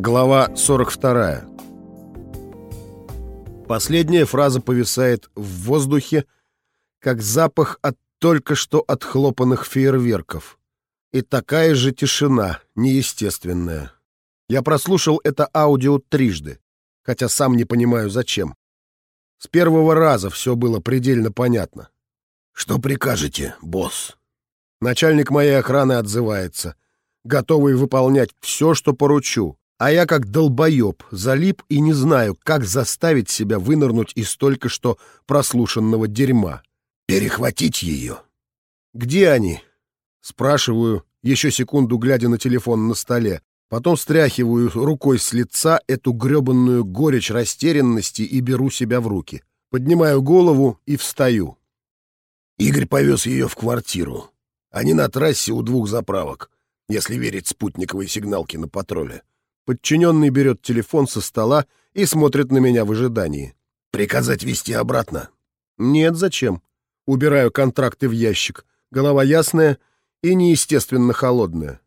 Глава 42. Последняя фраза повисает в воздухе, как запах от только что отхлопанных фейерверков. И такая же тишина, неестественная. Я прослушал это аудио трижды, хотя сам не понимаю, зачем. С первого раза все было предельно понятно. «Что прикажете, босс?» Начальник моей охраны отзывается, готовый выполнять все, что поручу. А я как долбоеб, залип и не знаю, как заставить себя вынырнуть из только что прослушанного дерьма. «Перехватить ее?» «Где они?» Спрашиваю, еще секунду глядя на телефон на столе. Потом стряхиваю рукой с лица эту гребанную горечь растерянности и беру себя в руки. Поднимаю голову и встаю. Игорь повез ее в квартиру. Они на трассе у двух заправок, если верить спутниковой сигналке на патруле. Подчиненный берет телефон со стола и смотрит на меня в ожидании. «Приказать вести обратно?» «Нет, зачем?» Убираю контракты в ящик. Голова ясная и неестественно холодная.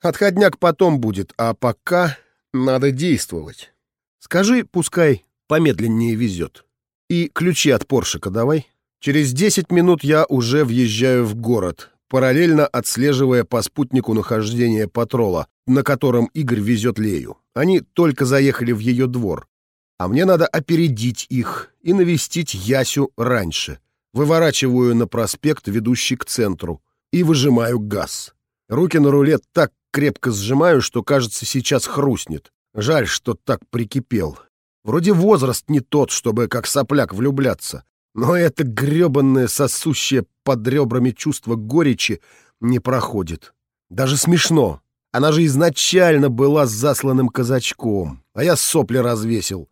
Отходняк потом будет, а пока надо действовать. Скажи, пускай помедленнее везет. И ключи от Поршика давай. Через десять минут я уже въезжаю в город, параллельно отслеживая по спутнику нахождение патрола, на котором Игорь везет Лею. Они только заехали в ее двор. А мне надо опередить их и навестить Ясю раньше. Выворачиваю на проспект, ведущий к центру, и выжимаю газ. Руки на руле так крепко сжимаю, что, кажется, сейчас хрустнет. Жаль, что так прикипел. Вроде возраст не тот, чтобы как сопляк влюбляться. Но это гребанное сосущее под ребрами чувство горечи не проходит. Даже смешно. Она же изначально была засланным казачком, а я сопли развесил.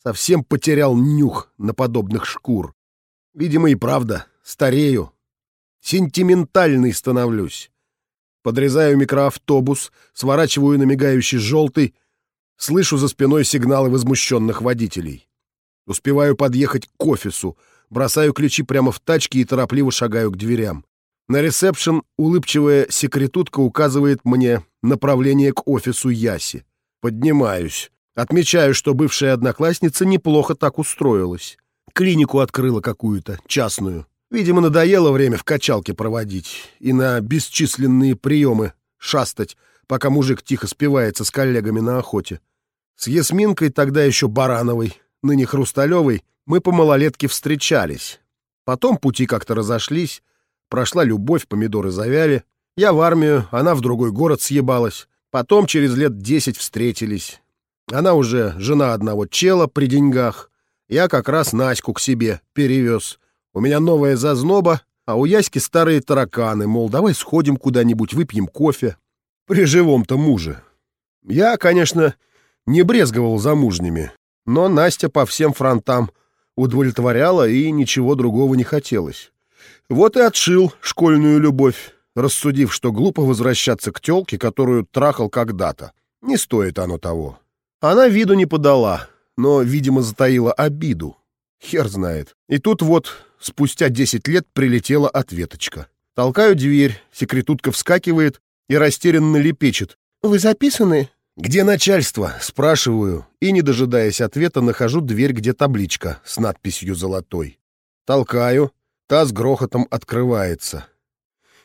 Совсем потерял нюх на подобных шкур. Видимо, и правда, старею. Сентиментальный становлюсь. Подрезаю микроавтобус, сворачиваю на мигающий желтый, слышу за спиной сигналы возмущенных водителей. Успеваю подъехать к офису, бросаю ключи прямо в тачке и торопливо шагаю к дверям. На ресепшн улыбчивая секретутка указывает мне направление к офису Яси. Поднимаюсь. Отмечаю, что бывшая одноклассница неплохо так устроилась. Клинику открыла какую-то, частную. Видимо, надоело время в качалке проводить и на бесчисленные приемы шастать, пока мужик тихо спивается с коллегами на охоте. С Ясминкой, тогда еще Барановой, ныне Хрусталевой, мы по малолетке встречались. Потом пути как-то разошлись, Прошла любовь, помидоры завяли. Я в армию, она в другой город съебалась. Потом через лет десять встретились. Она уже жена одного чела при деньгах. Я как раз Наську к себе перевез. У меня новая зазноба, а у Яськи старые тараканы, мол, давай сходим куда-нибудь, выпьем кофе. При живом-то муже. Я, конечно, не брезговал замужними, но Настя по всем фронтам удовлетворяла и ничего другого не хотелось. Вот и отшил школьную любовь, рассудив, что глупо возвращаться к тёлке, которую трахал когда-то. Не стоит оно того. Она виду не подала, но, видимо, затаила обиду. Хер знает. И тут вот, спустя десять лет, прилетела ответочка. Толкаю дверь, секретутка вскакивает и растерянно лепечет. «Вы записаны?» «Где начальство?» — спрашиваю, и, не дожидаясь ответа, нахожу дверь, где табличка с надписью «Золотой». Толкаю, Та с грохотом открывается.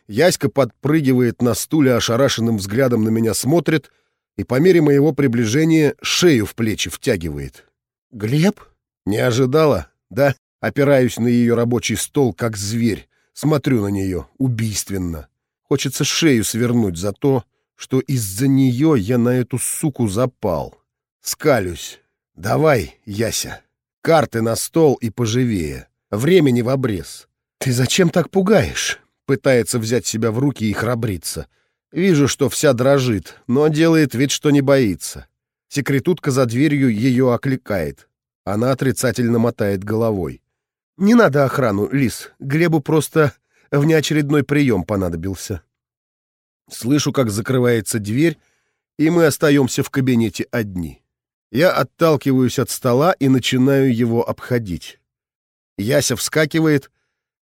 Яська подпрыгивает на стуле, ошарашенным взглядом на меня смотрит и по мере моего приближения шею в плечи втягивает. «Глеб?» «Не ожидала, да?» Опираюсь на ее рабочий стол, как зверь. Смотрю на нее убийственно. Хочется шею свернуть за то, что из-за нее я на эту суку запал. Скалюсь. «Давай, Яся, карты на стол и поживее. Времени в обрез. «Ты зачем так пугаешь?» Пытается взять себя в руки и храбриться. Вижу, что вся дрожит, но делает вид, что не боится. Секретутка за дверью ее окликает. Она отрицательно мотает головой. «Не надо охрану, Лис. Глебу просто внеочередной прием понадобился». Слышу, как закрывается дверь, и мы остаемся в кабинете одни. Я отталкиваюсь от стола и начинаю его обходить. Яся вскакивает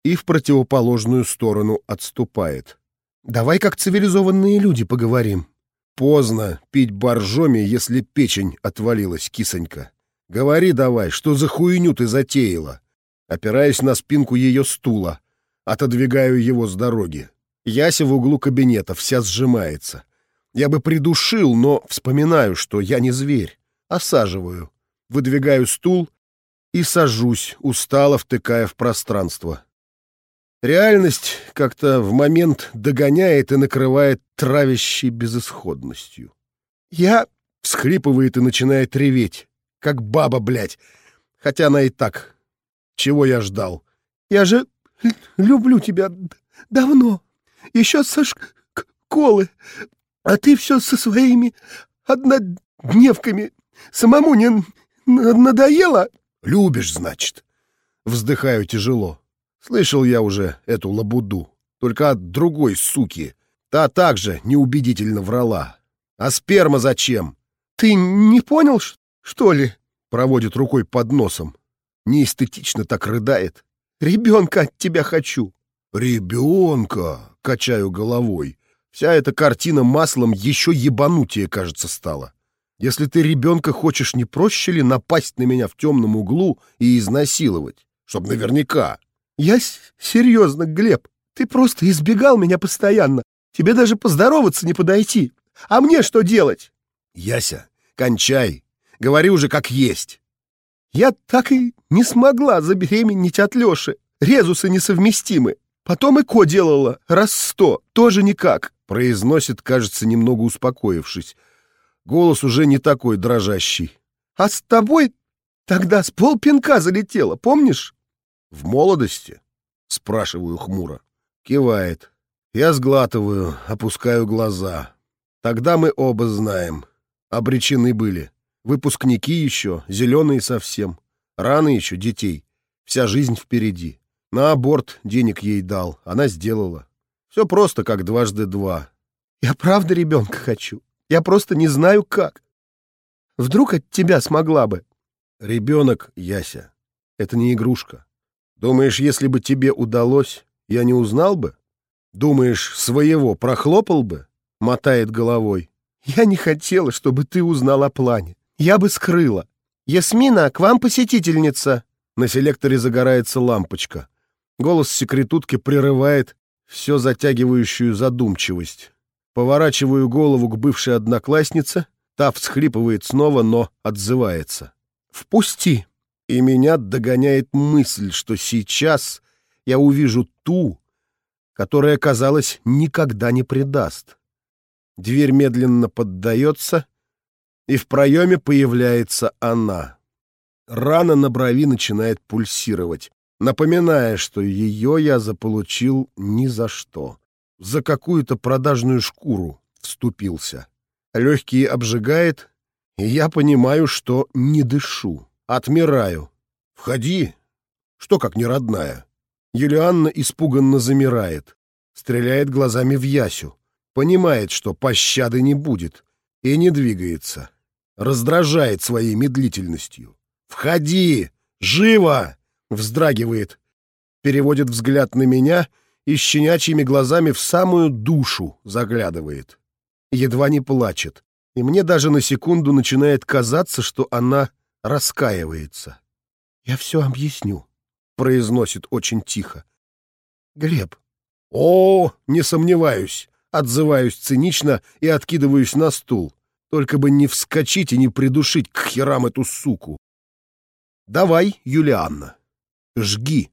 и в противоположную сторону отступает. «Давай как цивилизованные люди поговорим. Поздно пить боржоми, если печень отвалилась, кисонька. Говори давай, что за хуйню ты затеяла? Опираясь на спинку ее стула, отодвигаю его с дороги. Яся в углу кабинета, вся сжимается. Я бы придушил, но вспоминаю, что я не зверь. Осаживаю, выдвигаю стул и сажусь, устало втыкая в пространство. Реальность как-то в момент догоняет и накрывает травящей безысходностью. Я всхлипывает и начинает реветь, как баба, блядь. Хотя она и так. Чего я ждал? Я же люблю тебя давно. Еще со школы. А ты все со своими однодневками. Самому не надоело? Любишь, значит. Вздыхаю тяжело. Слышал я уже эту лабуду, только от другой суки. Та также неубедительно врала. А сперма зачем? Ты не понял, что ли? Проводит рукой под носом. Неэстетично так рыдает. Ребенка от тебя хочу. Ребенка, качаю головой. Вся эта картина маслом еще ебанутее, кажется, стала. Если ты ребенка хочешь, не проще ли напасть на меня в темном углу и изнасиловать? Чтоб наверняка. Я серьезно, Глеб. Ты просто избегал меня постоянно. Тебе даже поздороваться не подойти. А мне что делать? Яся, кончай. Говори уже как есть. Я так и не смогла забеременеть от Лёши. Резусы несовместимы. Потом и ко делала. Раз сто. Тоже никак. Произносит, кажется, немного успокоившись. Голос уже не такой дрожащий. А с тобой тогда с полпинка залетела, помнишь? В молодости? Спрашиваю хмуро. Кивает. Я сглатываю, опускаю глаза. Тогда мы оба знаем. Обречены были. Выпускники еще, зеленые совсем. Рано еще детей. Вся жизнь впереди. На аборт денег ей дал, она сделала. Все просто, как дважды два. Я правда ребенка хочу. Я просто не знаю, как. Вдруг от тебя смогла бы. Ребенок, Яся, это не игрушка. Думаешь, если бы тебе удалось, я не узнал бы? Думаешь, своего прохлопал бы? Мотает головой. Я не хотела, чтобы ты узнал о плане. Я бы скрыла. Ясмина, к вам посетительница. На селекторе загорается лампочка. Голос секретутки прерывает все затягивающую задумчивость. Поворачиваю голову к бывшей однокласснице. Та всхлипывает снова, но отзывается. «Впусти!» И меня догоняет мысль, что сейчас я увижу ту, которая, казалось, никогда не предаст. Дверь медленно поддается, и в проеме появляется она. Рана на брови начинает пульсировать, напоминая, что ее я заполучил ни за что. За какую-то продажную шкуру вступился. Легкие обжигает, и я понимаю, что не дышу. Отмираю. «Входи!» Что как не родная? Юлианна испуганно замирает, стреляет глазами в Ясю, понимает, что пощады не будет, и не двигается. Раздражает своей медлительностью. «Входи! Живо!» — вздрагивает. Переводит взгляд на меня и щенячьими глазами в самую душу заглядывает. Едва не плачет. И мне даже на секунду начинает казаться, что она раскаивается. «Я все объясню», — произносит очень тихо. «Глеб». «О, не сомневаюсь», — отзываюсь цинично и откидываюсь на стул. Только бы не вскочить и не придушить к херам эту суку. «Давай, Юлианна, жги».